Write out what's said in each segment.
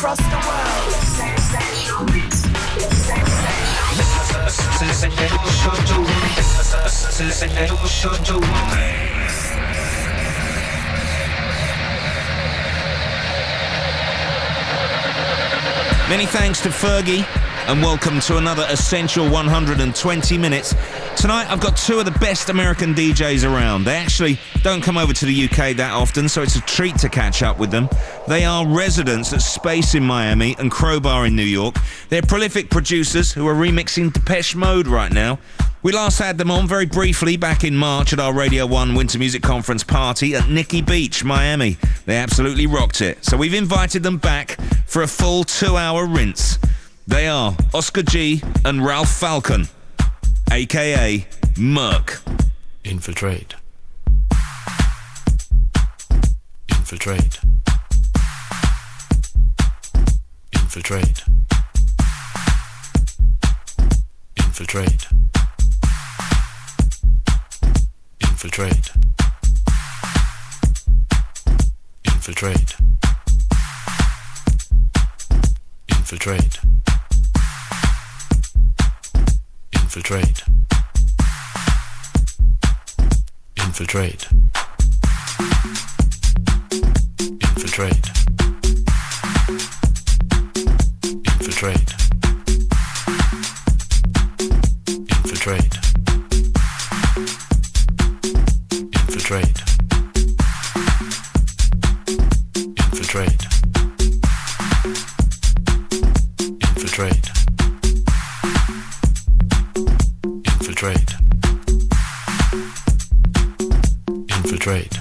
across the world. Many thanks to Fergie and welcome to another Essential 120 minutes. Tonight I've got two of the best American DJs around. They actually don't come over to the UK that often, so it's a treat to catch up with them. They are residents at Space in Miami and Crobar in New York. They're prolific producers who are remixing Depeche Mode right now. We last had them on very briefly back in March at our Radio 1 Winter Music Conference party at Nikki Beach, Miami. They absolutely rocked it. So we've invited them back for a full two hour rinse. They are Oscar G and Ralph Falcon, aka Murk. Infiltrate. Infiltrate. Infiltrate. Infiltrate. Infiltrate. Infiltrate. Infiltrate. Infiltrate. Infiltrate. Infiltrate. Infiltrate. Infiltrate. Infiltrate. Infiltrate. Infiltrate. Infiltrate. Infiltrate.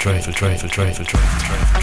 Infiltrate, infiltrate, infiltrate, infiltrate, infiltrate,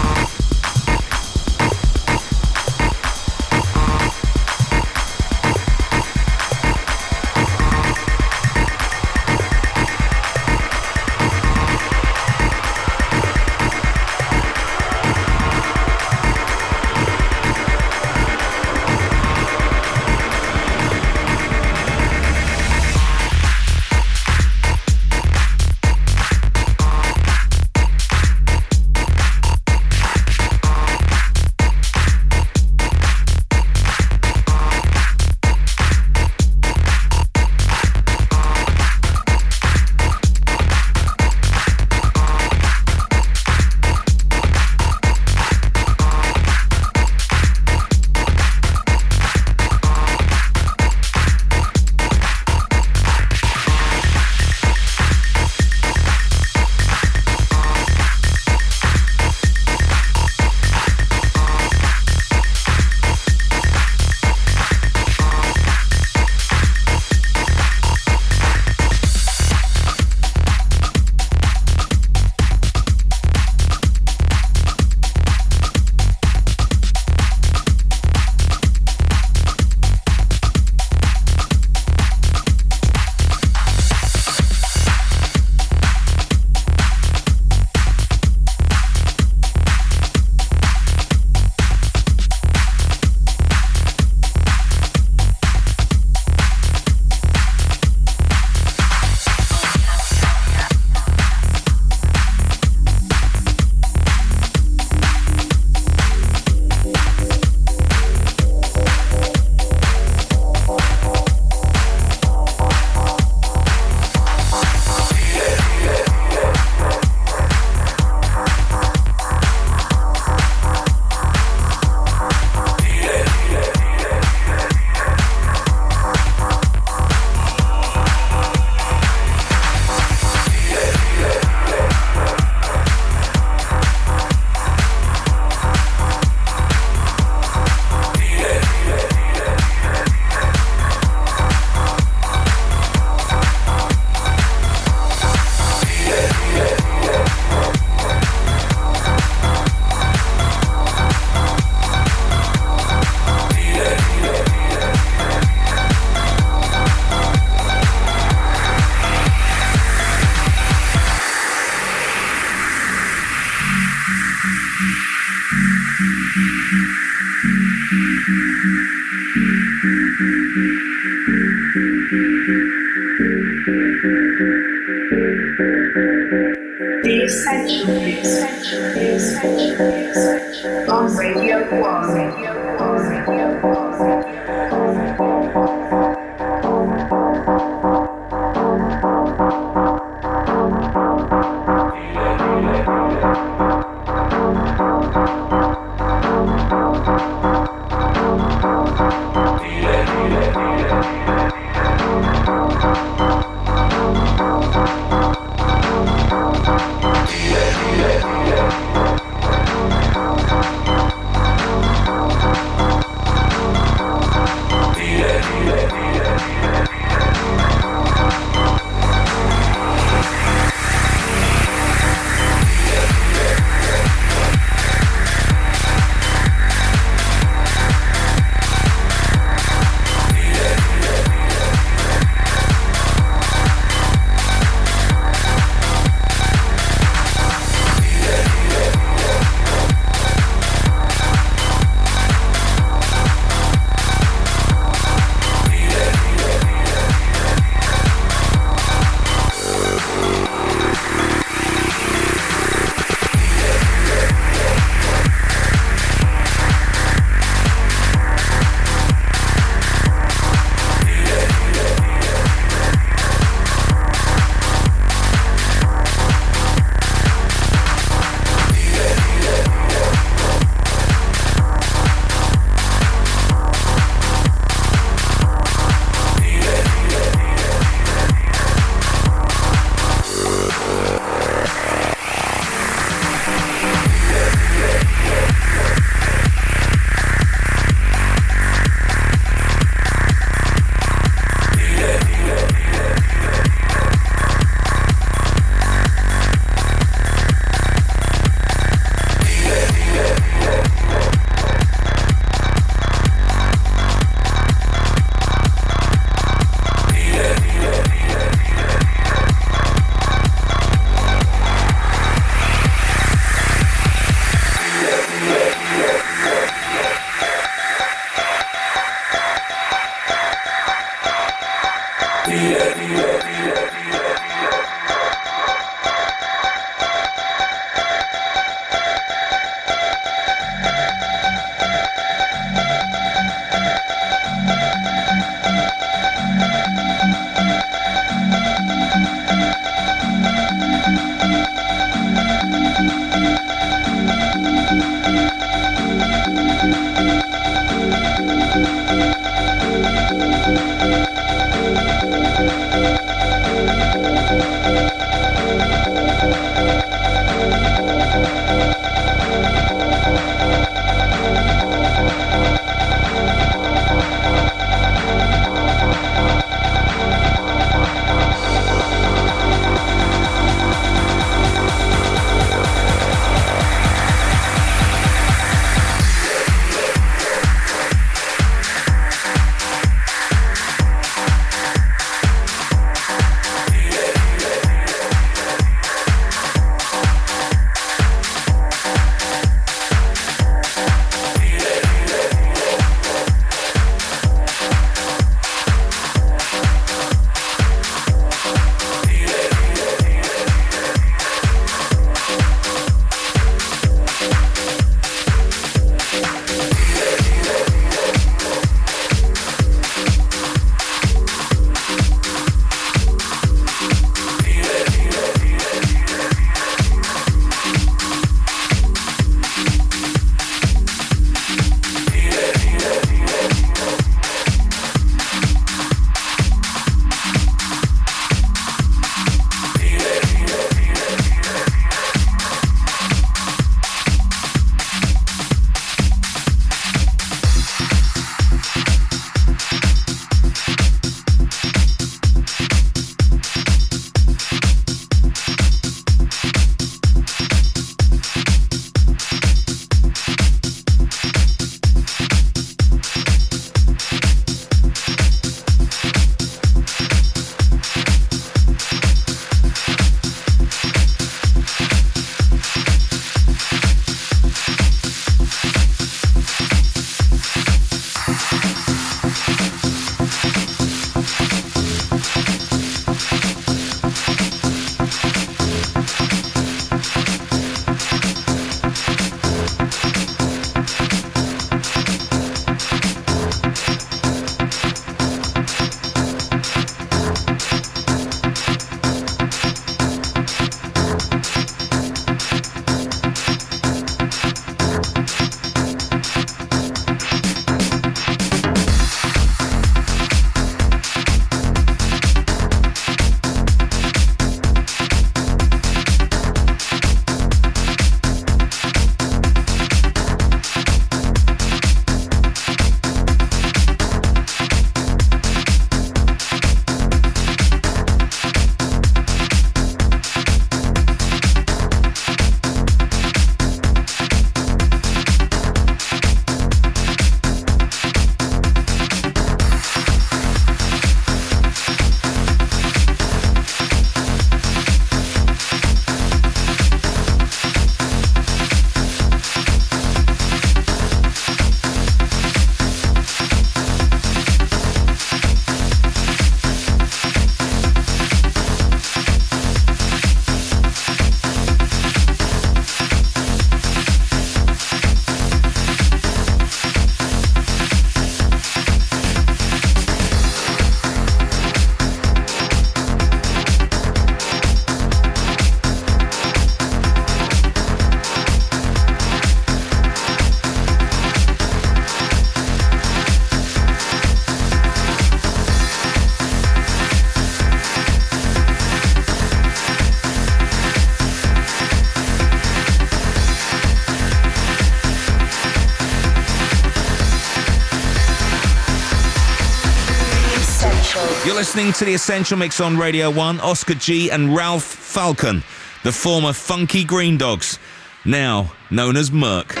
listening to the Essential Mix on Radio 1, Oscar G and Ralph Falcon, the former Funky Green Dogs, now known as Murk.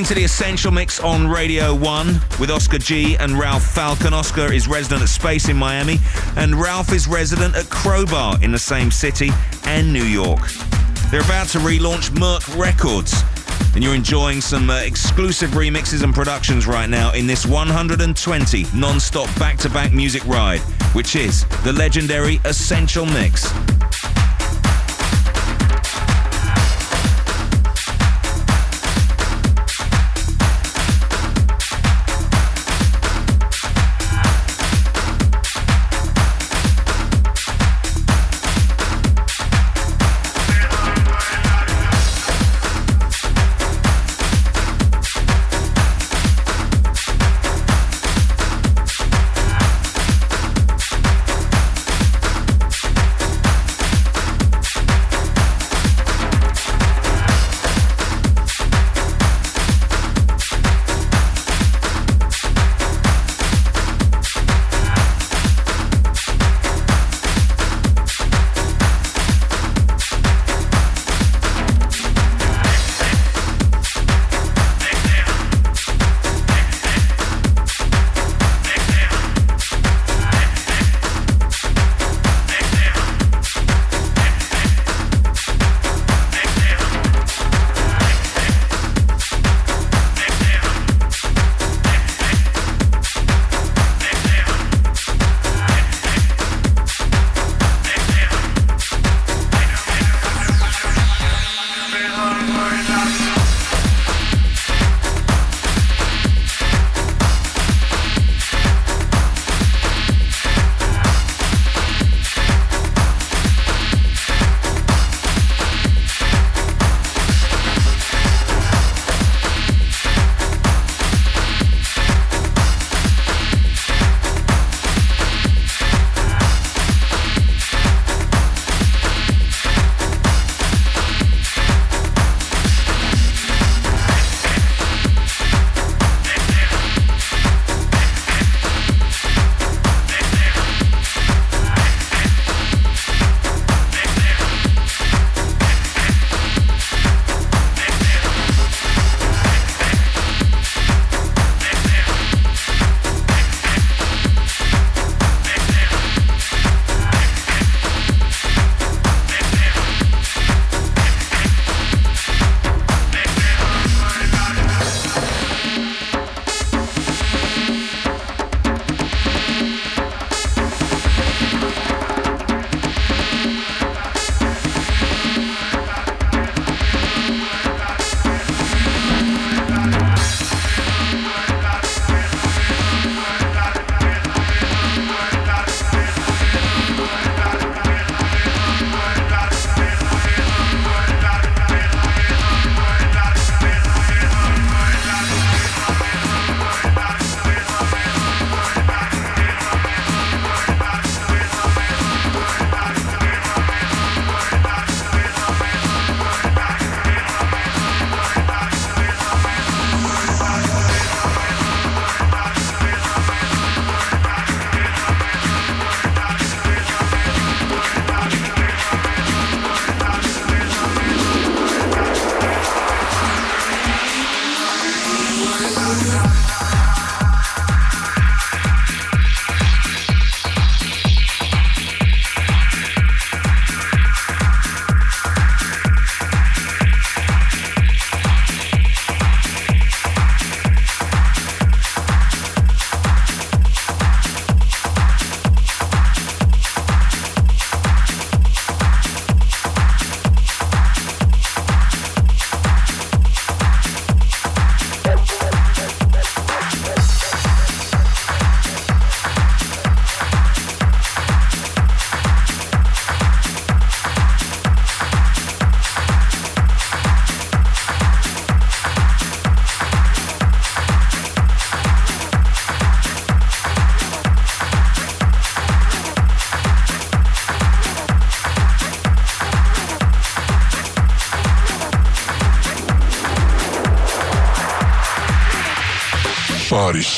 Listening to the Essential Mix on Radio 1 with Oscar G and Ralph Falcon. Oscar is resident at Space in Miami, and Ralph is resident at Crobar in the same city and New York. They're about to relaunch Murk Records, and you're enjoying some uh, exclusive remixes and productions right now in this 120 non stop back to back music ride, which is the legendary Essential Mix.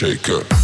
Shaker.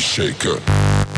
Shaker.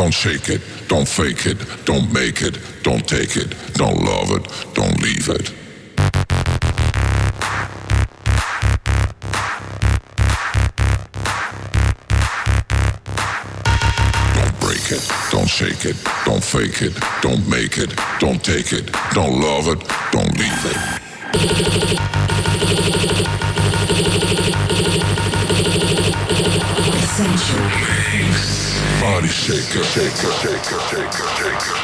Don't shake it, don't fake it, don't make it, don't take it, don't love it, don't leave it. Don't break it, don't shake it, don't fake it, don't make it, don't take it, don't love it, don't leave it. Shaker, shaker, shaker, shaker, shaker.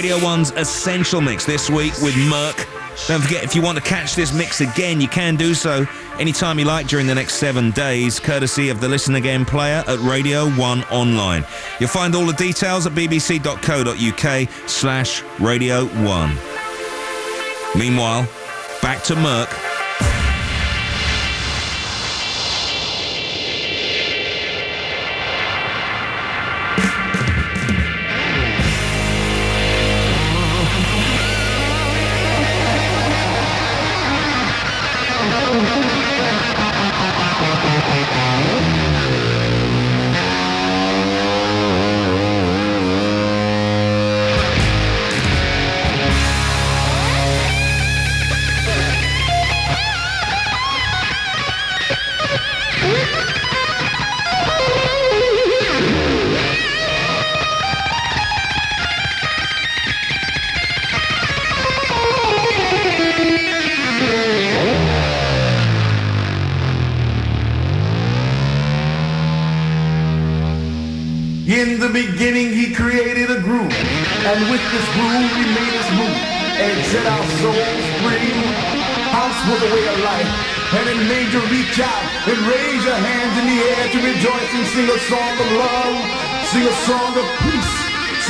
Radio 1's Essential Mix this week with Murk. Don't forget, if you want to catch this mix again, you can do so anytime you like during the next seven days, courtesy of the Listen Again player at Radio 1 Online. You'll find all the details at bbc.co.uk slash Radio 1. Meanwhile, back to Murk. Song of love, sing a song of peace,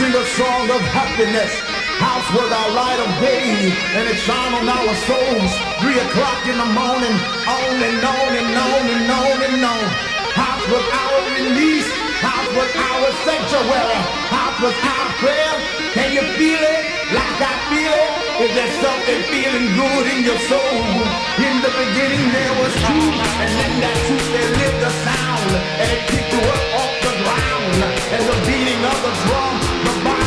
sing a song of happiness. House was our light of day, and it shone on our souls. Three o'clock in the morning, on and on and on and on and on. House was our release. House was our sanctuary. House was our prayer. Can you feel it like I feel it? Is there something feeling good in your soul? In the beginning there was truth, and in that truth there lived a sound, and it picked you up off the ground. And the beating of the drum, the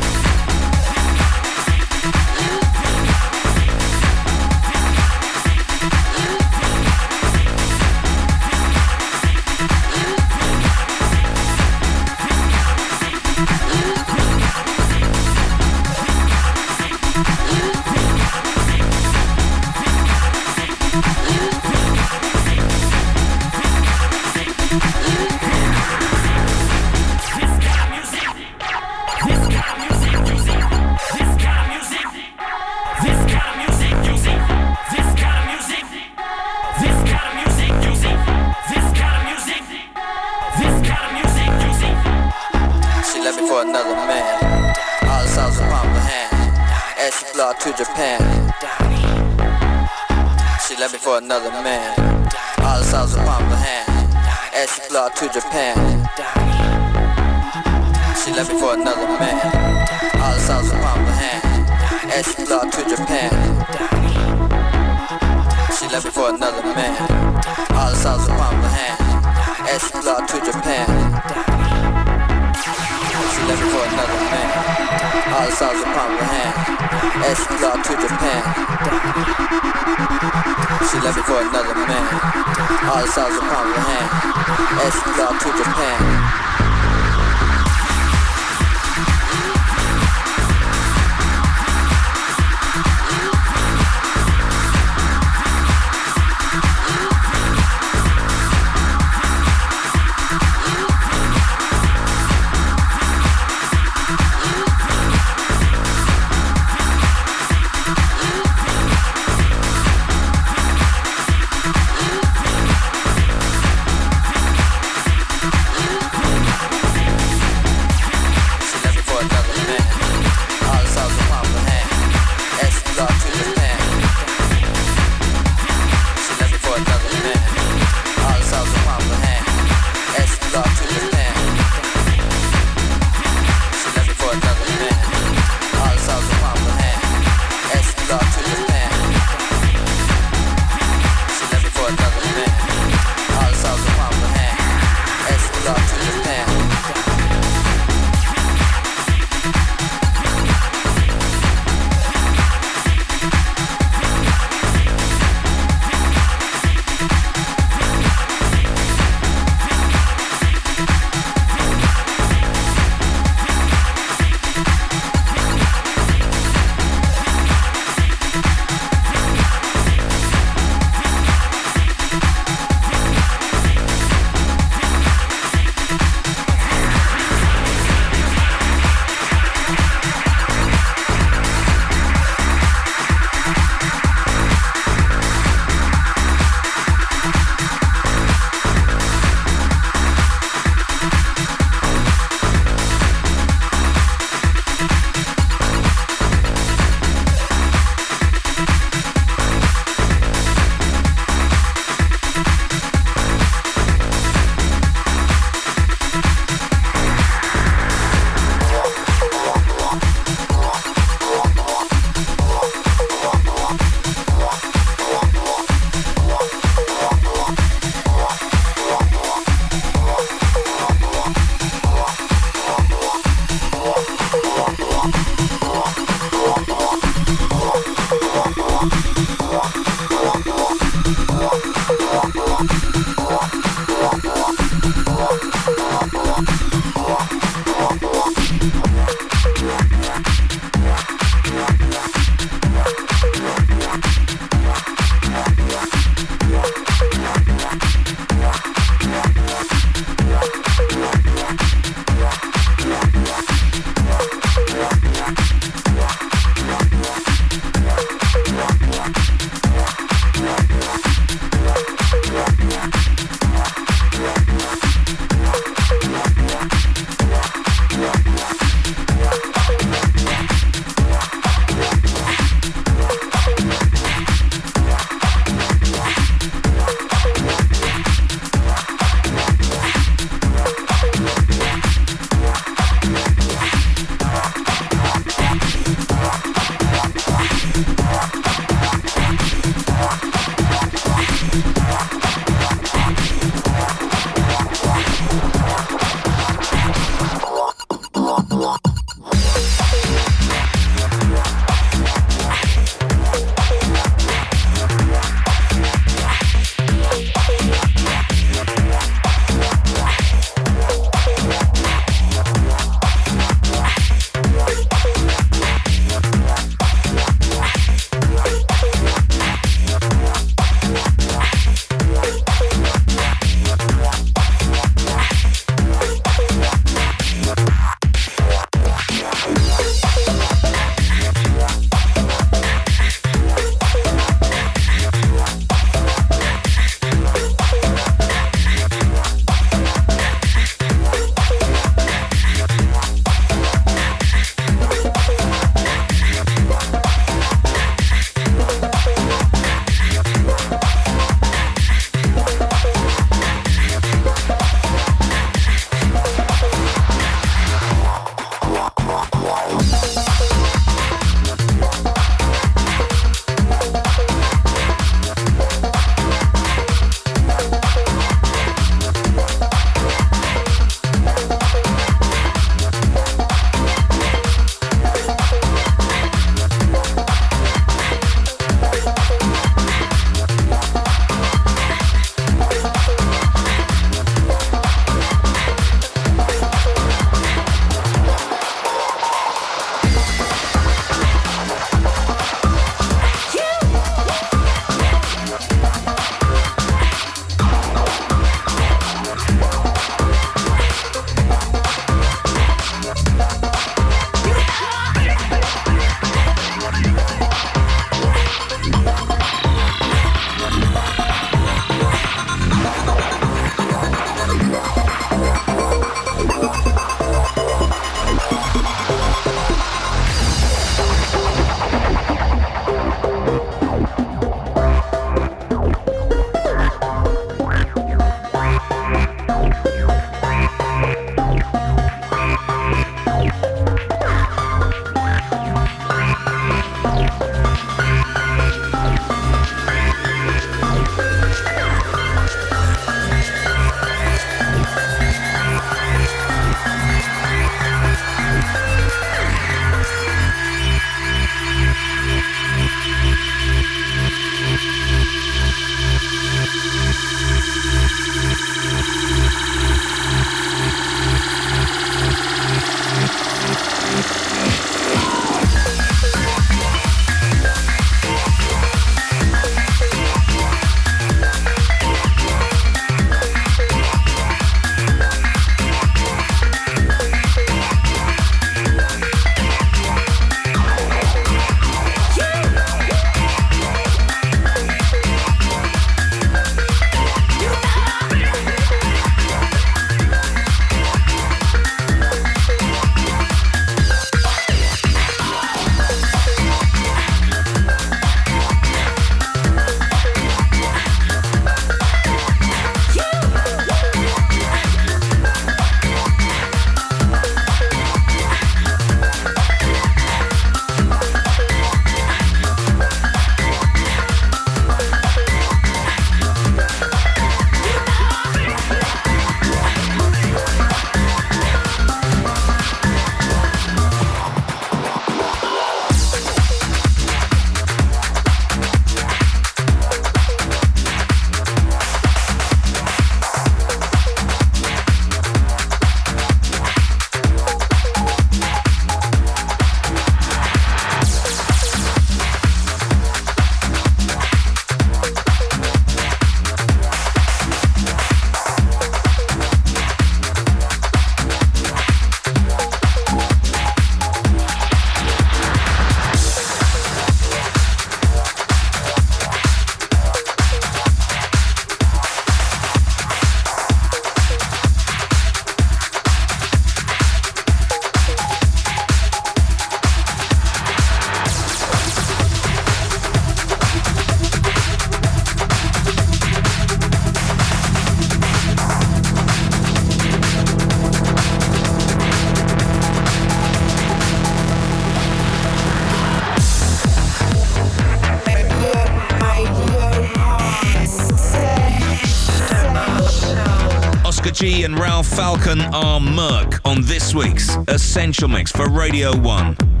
Ralph Falcon are Murk on this week's Essential Mix for Radio 1.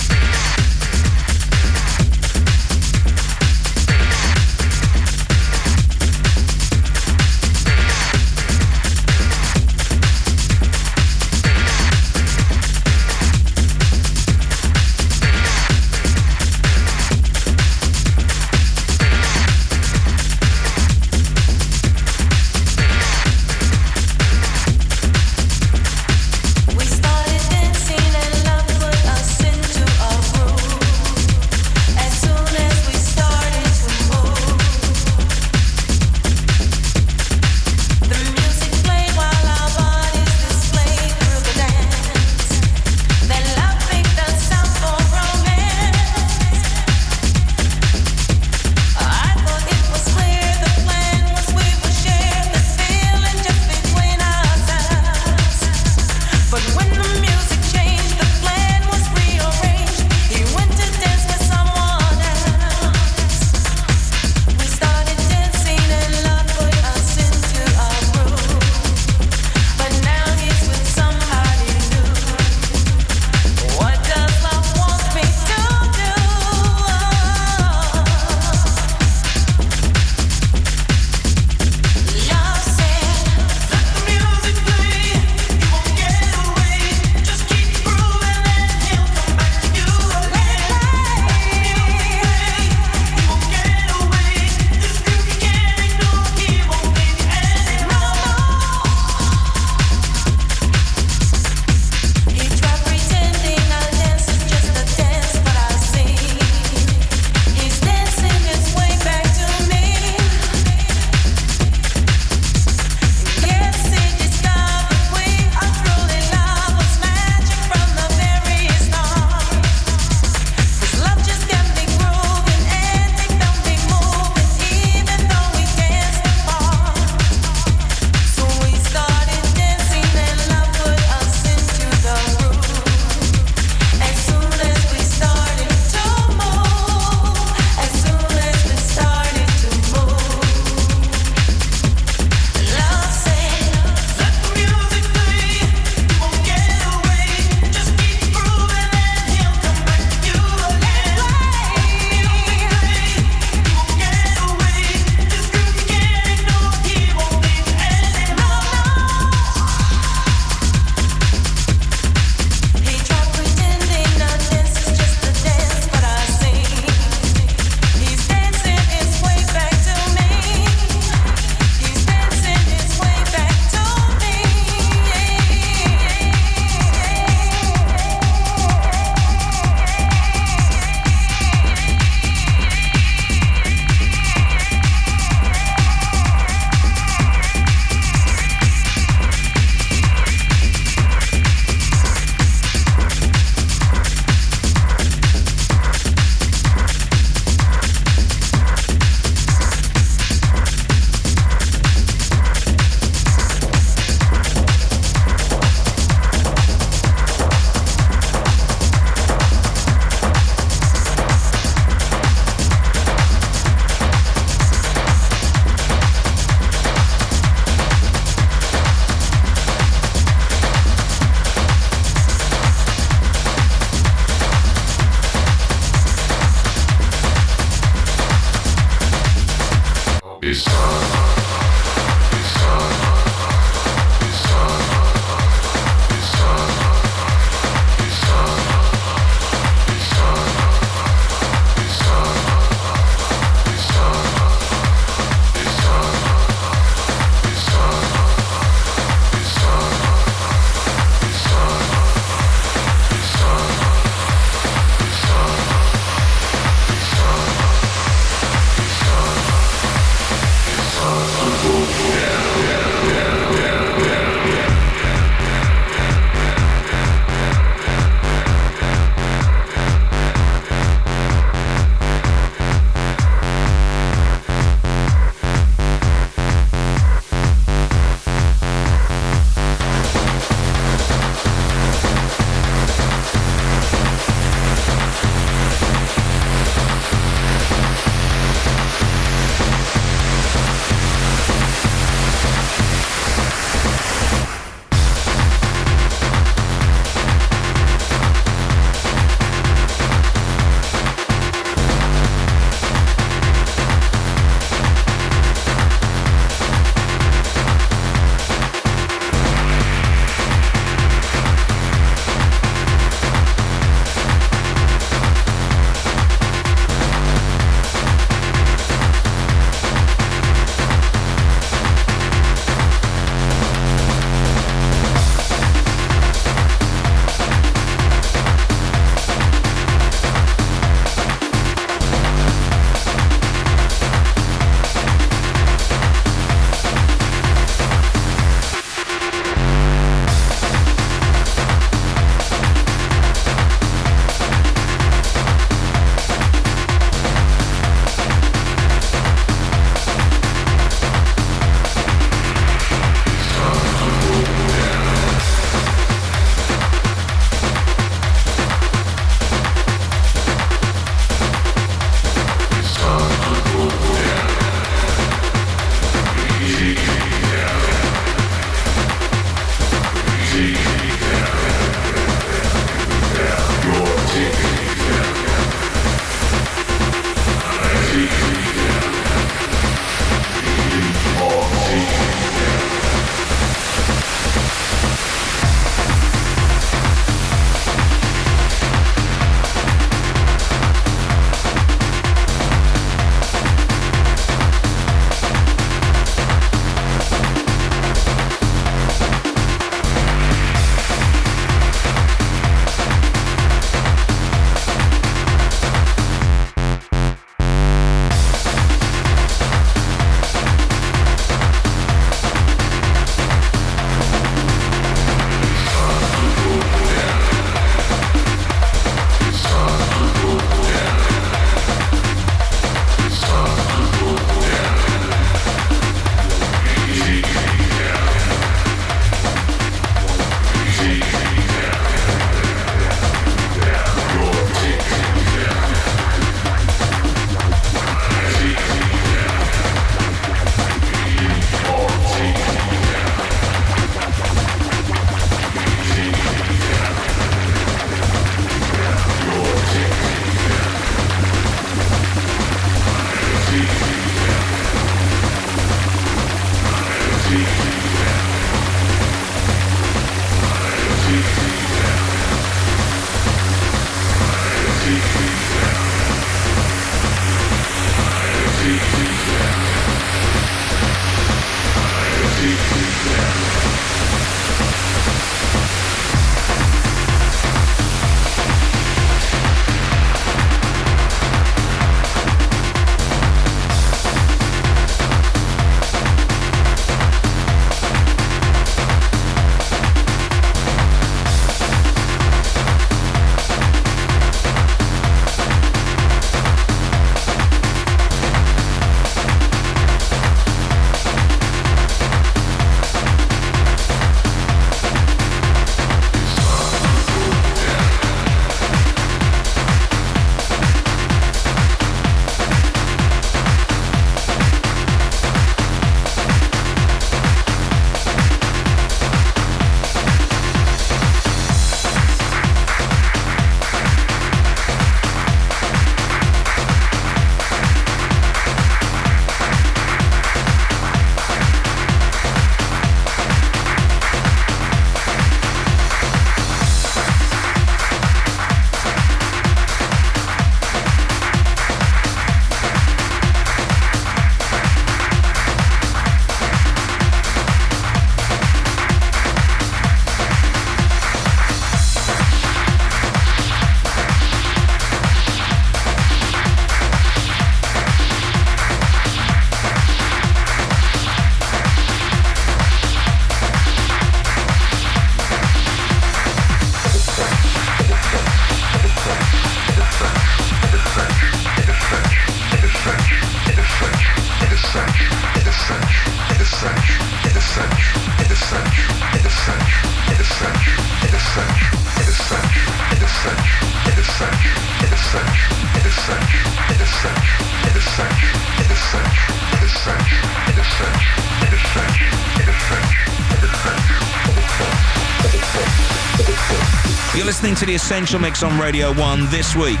To the Essential Mix on Radio 1 this week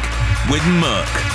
with Murk.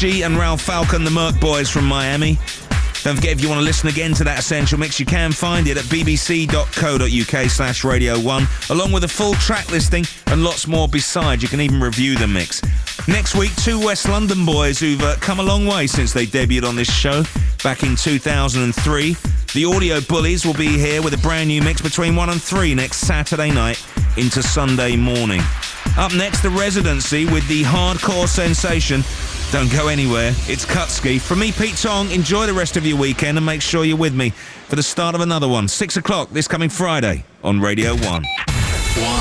G and Ralph Falcon, the Murk Boys from Miami. Don't forget, if you want to listen again to that Essential Mix, you can find it at bbc.co.uk slash Radio 1, along with a full track listing and lots more besides. You can even review the mix. Next week, two West London boys who've uh, come a long way since they debuted on this show back in 2003. The Audio Bullies will be here with a brand new mix between 1 and 3 next Saturday night into Sunday morning. Up next, the residency with the hardcore sensation. Don't go anywhere. It's Kutski. From me, Pete Tong, enjoy the rest of your weekend and make sure you're with me for the start of another one. Six o'clock this coming Friday on Radio 1. One.